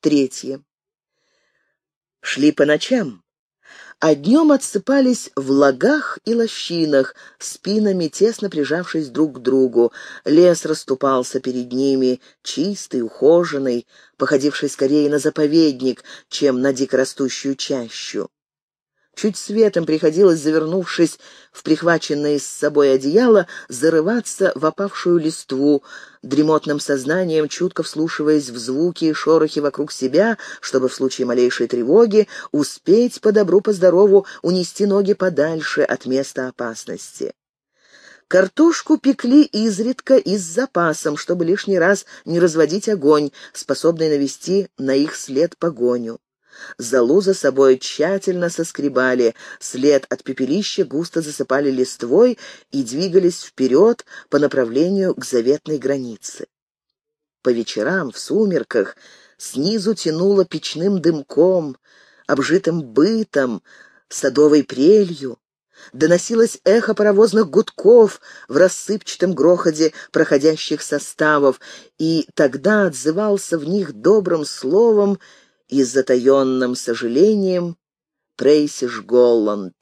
Третье. Шли по ночам, а днем отсыпались в лагах и лощинах, спинами тесно прижавшись друг к другу. Лес расступался перед ними, чистый, ухоженный, походивший скорее на заповедник, чем на дикорастущую чащу. Чуть светом приходилось, завернувшись в прихваченное с собой одеяло, зарываться в опавшую листву, дремотным сознанием чутко вслушиваясь в звуки и шорохи вокруг себя, чтобы в случае малейшей тревоги успеть по добру по здорову унести ноги подальше от места опасности. Картошку пекли изредка и с запасом, чтобы лишний раз не разводить огонь, способный навести на их след погоню. Залу за собой тщательно соскребали, след от пепелища густо засыпали листвой и двигались вперед по направлению к заветной границе. По вечерам, в сумерках, снизу тянуло печным дымком, обжитым бытом, садовой прелью. Доносилось эхо паровозных гудков в рассыпчатом грохоте проходящих составов, и тогда отзывался в них добрым словом и затаенным сожалением Прейсиш Голланд.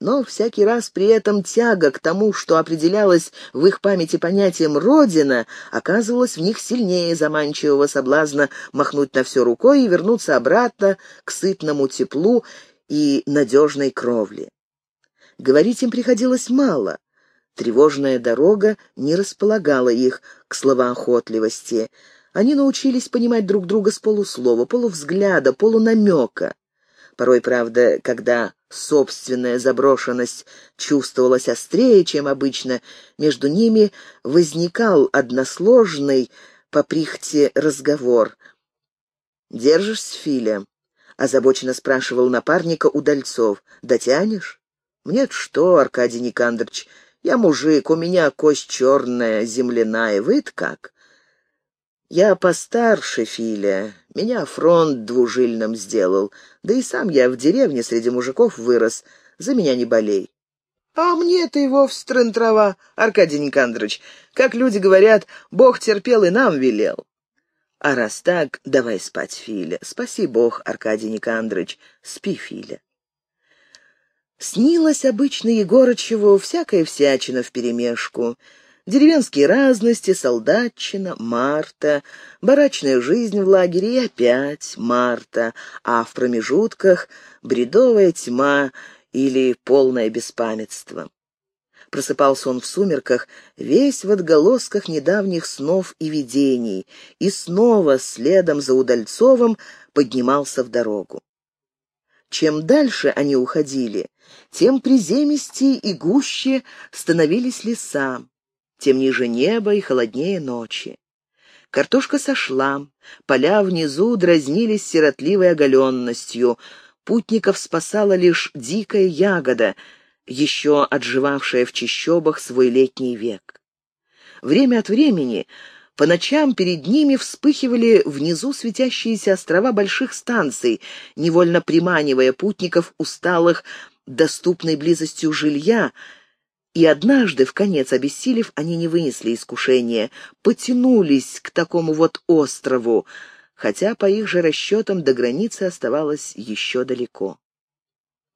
Но всякий раз при этом тяга к тому, что определялось в их памяти понятием «родина», оказывалась в них сильнее заманчивого соблазна махнуть на все рукой и вернуться обратно к сытному теплу и надежной кровле. Говорить им приходилось мало. Тревожная дорога не располагала их к словоохотливости — они научились понимать друг друга с полуслова, полувзгляда, полунамека. Порой, правда, когда собственная заброшенность чувствовалась острее, чем обычно, между ними возникал односложный по прихте разговор. «Держишься, Филя?» — озабоченно спрашивал напарника удальцов. «Дотянешь?» «Нет, что, Аркадий Никандрович, я мужик, у меня кость черная, земляная, вы-то как?» Я постарше Филя, меня фронт двужильным сделал, да и сам я в деревне среди мужиков вырос, за меня не болей. А мне-то его в трава, Аркадий Никандрович. Как люди говорят, Бог терпел и нам велел. А раз так, давай спать, Филя. Спаси Бог, Аркадий Никандрович. Спи, Филя. Снилось обычно Егорычеву всякая всячина вперемешку — Деревенские разности, солдатчина, Марта, барачная жизнь в лагере и опять Марта, а в промежутках бредовая тьма или полное беспамятство. Просыпался он в сумерках, весь в отголосках недавних снов и видений, и снова следом за Удальцовым поднимался в дорогу. Чем дальше они уходили, тем приземистее и гуще становились леса тем ниже небо и холоднее ночи. Картошка сошла, поля внизу дразнились сиротливой оголенностью, путников спасала лишь дикая ягода, еще отживавшая в чащобах свой летний век. Время от времени по ночам перед ними вспыхивали внизу светящиеся острова больших станций, невольно приманивая путников усталых доступной близостью жилья, и однажды, в конец обессилев, они не вынесли искушения, потянулись к такому вот острову, хотя, по их же расчетам, до границы оставалось еще далеко.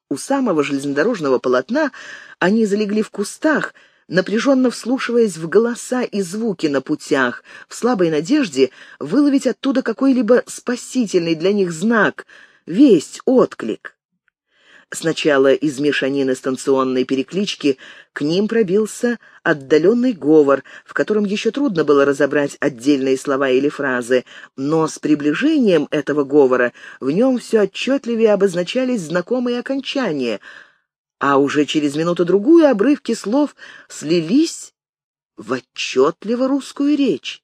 У самого железнодорожного полотна они залегли в кустах, напряженно вслушиваясь в голоса и звуки на путях, в слабой надежде выловить оттуда какой-либо спасительный для них знак, весть, отклик. Сначала из мешанины станционной переклички к ним пробился отдаленный говор, в котором еще трудно было разобрать отдельные слова или фразы, но с приближением этого говора в нем все отчетливее обозначались знакомые окончания, а уже через минуту-другую обрывки слов слились в отчетливо русскую речь.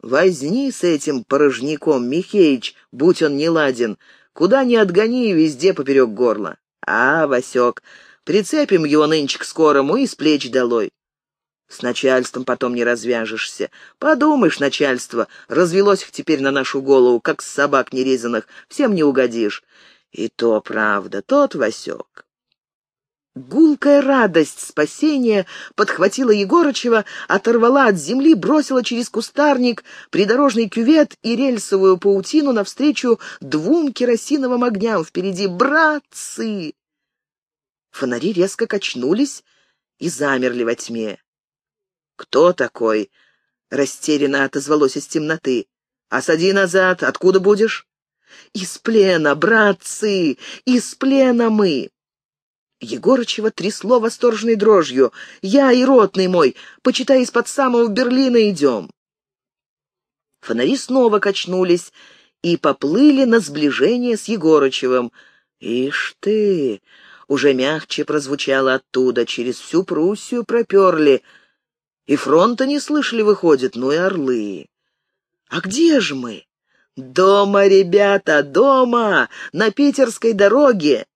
«Возни с этим порожняком, Михеич, будь он неладен, Куда ни отгони, везде поперек горла. А, Васек, прицепим его нынче к скорому и с плеч долой. С начальством потом не развяжешься. Подумаешь, начальство, развелось их теперь на нашу голову, как с собак нерезанных, всем не угодишь. И то правда, тот Васек. Гулкая радость спасения подхватила Егорычева, оторвала от земли, бросила через кустарник, придорожный кювет и рельсовую паутину навстречу двум керосиновым огням впереди. «Братцы!» Фонари резко качнулись и замерли во тьме. «Кто такой?» — растерянно отозвалось из темноты. «Осади назад. Откуда будешь?» «Из плена, братцы! Из плена мы!» Егорычева трясло восторженной дрожью. «Я и ротный мой, почитай, из-под самого Берлина идем». Фонари снова качнулись и поплыли на сближение с Егорычевым. «Ишь ты!» — уже мягче прозвучало оттуда, через всю Пруссию проперли. И фронта не слышали, выходит, ну и орлы. «А где же мы?» «Дома, ребята, дома! На питерской дороге!»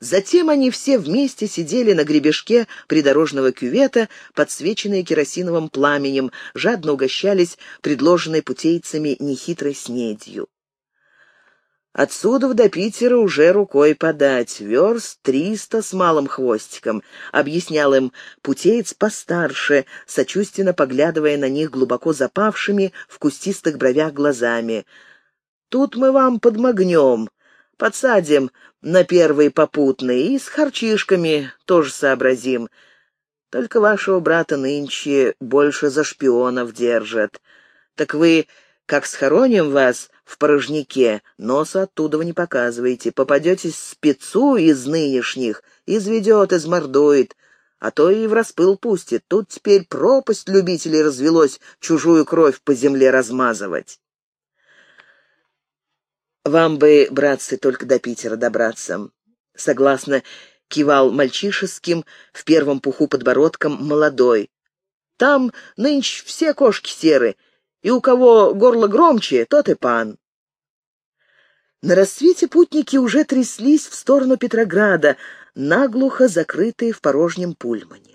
Затем они все вместе сидели на гребешке придорожного кювета, подсвеченные керосиновым пламенем, жадно угощались предложенной путейцами нехитрой снедью. Отсюда до Питера уже рукой подать, верст триста с малым хвостиком, объяснял им путеец постарше, сочувственно поглядывая на них глубоко запавшими в кустистых бровях глазами. «Тут мы вам подмогнем, подсадим на первый попутный и с харчишками тоже сообразим. Только вашего брата нынче больше за шпионов держат. Так вы, как схороним вас в порожнике, носа оттуда вы не показываете. Попадетесь спецу из нынешних, изведет, измордует, а то и в распыл пустит. Тут теперь пропасть любителей развелось чужую кровь по земле размазывать. Вам бы, братцы, только до Питера добраться. Согласно кивал мальчишеским, в первом пуху подбородком молодой. Там нынче все кошки серы, и у кого горло громче, тот и пан. На рассвете путники уже тряслись в сторону Петрограда, наглухо закрытые в порожнем пульмане.